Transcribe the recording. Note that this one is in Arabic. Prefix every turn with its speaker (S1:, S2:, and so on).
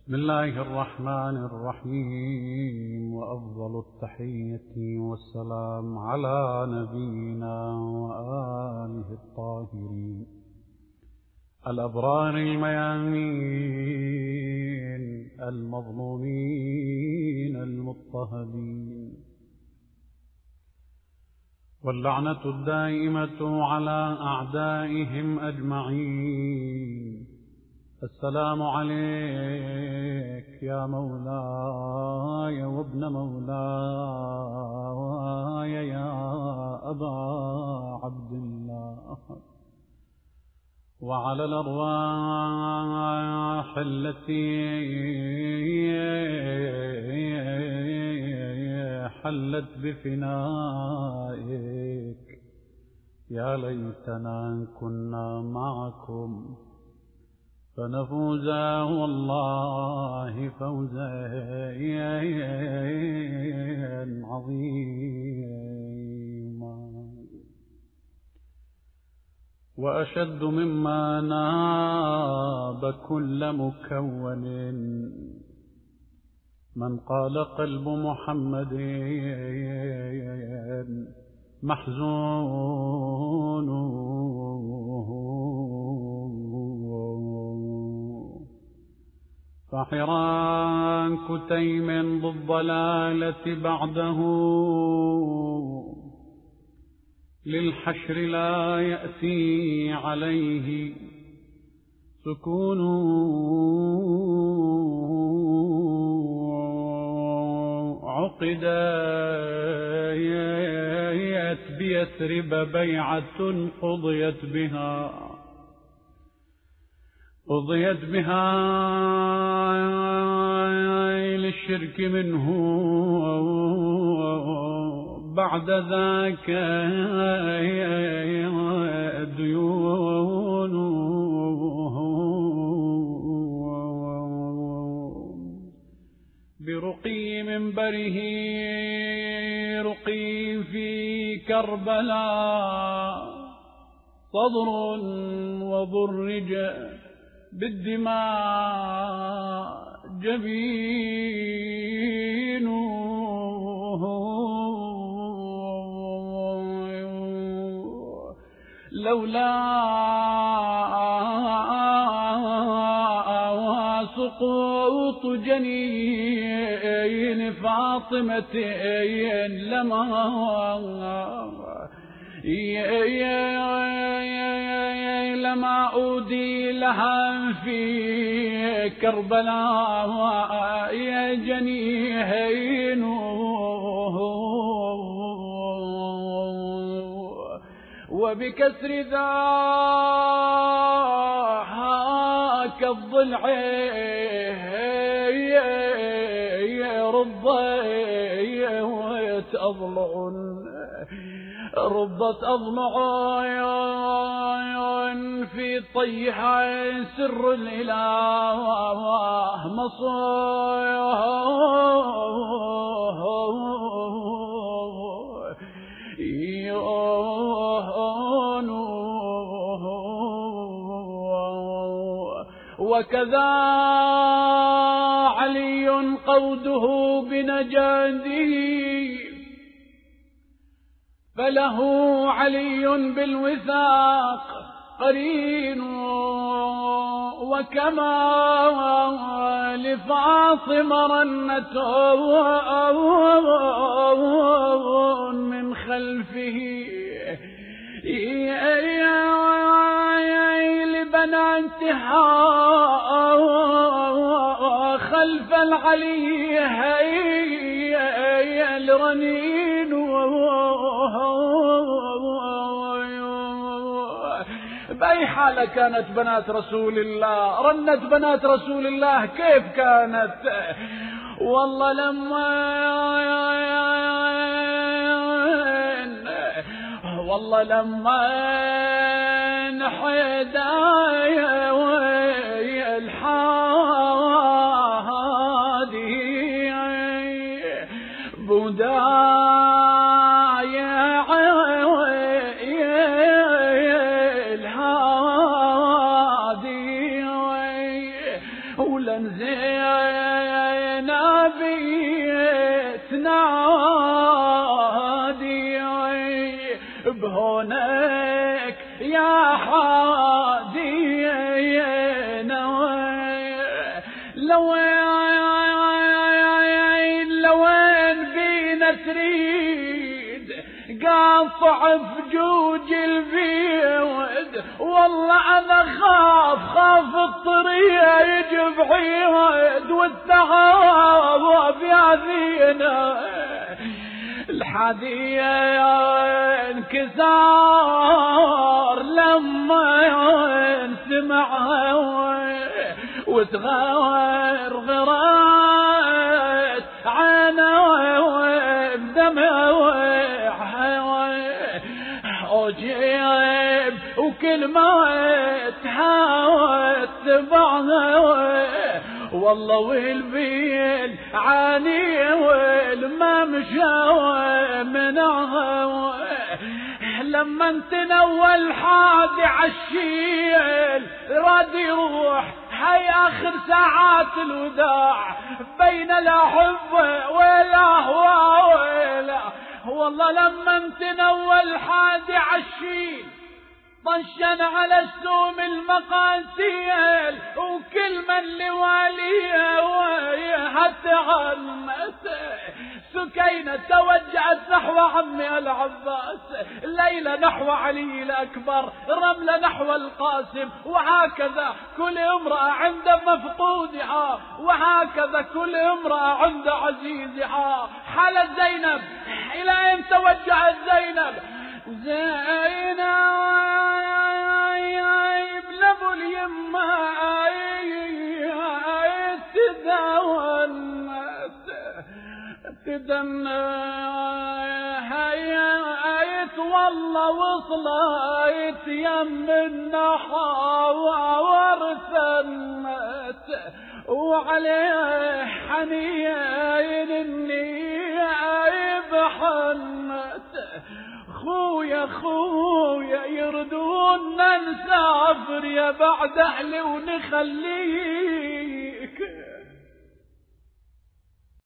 S1: بسم الله الرحمن الرحيم وأفضل التحية والسلام على نبينا وآله الطاهرين. الأبرار الميامين المظلومين المضطهدين. واللعنة الدائمة على أعدائهم أجمعين. السلام عليك يا مولاي وابن مولاي يا أبا عبد الله. وعلى الأرواح التي حلت بفنائك. يا ليتنا كنا معكم. فنفوز والله فوزا عظيما. وأشد مما ناب كل مكون. من قال قلب محمد محزون. فحران كتيم بالضلالة بعده. للحشر لا يأتي عليه سكون. عقدت بيثرب بيعة قضيت بها. قضيت بها للشرك منه بعد ذاك ديون برقي منبره رقي في كربلاء صدر وضرج بالدماء جبين. لولا سقوط جنين فاطمة لما لما أودي لها في كربلاء يا جنيهين وبكسر ذاك الضلع رضيت أضلع ربت أضلع في طيها سر الإله وكذا علي قوده بنجاده فله علي بالوثاق قرين وكما لفاطمة رنة من خلفه. لبناتها خلف العلي هي بأي حالة كانت بنات رسول الله؟ رنت بنات رسول الله؟ كيف كانت؟ والله لما والله لما نحدا الحادي بدايع بهونك يا حادي لوين لوين بينا تريد قاطع بجوج البيود والله أنا خاف خاف الطريق يجي بعيد والتعب يا ذينا الحدية انكسار لما سمعها وتغير غرات وجيب وكل ما تحاول تبعها والله والبيل عاني والممشى منعها. لما انتنوى الحادي عالشيل راد يروح هاي آخر ساعات الوداع بين هو ولا والله لما انتنوى الحادي عالشيل طشن على السوم المقاسيل وكل من لواليه وياها تعنت سكينة توجهت نحو عمي العباس ليلى نحو علي الأكبر رملة نحو القاسم وهكذا كل امرأة عند مفقودها وهكذا كل امرأة عند عزيزها. حالت زينب إلى زينب لابو اليمة تدونت تدنى هيت والله وصلت يم النحا ورثنت وعليه حنين النيايب حنت خويا خويا يردون نسافر يا بعد أهلي ونخليه.